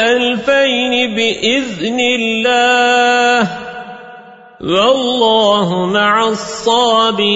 ألفين بإذن الله. والله مع الصابرين.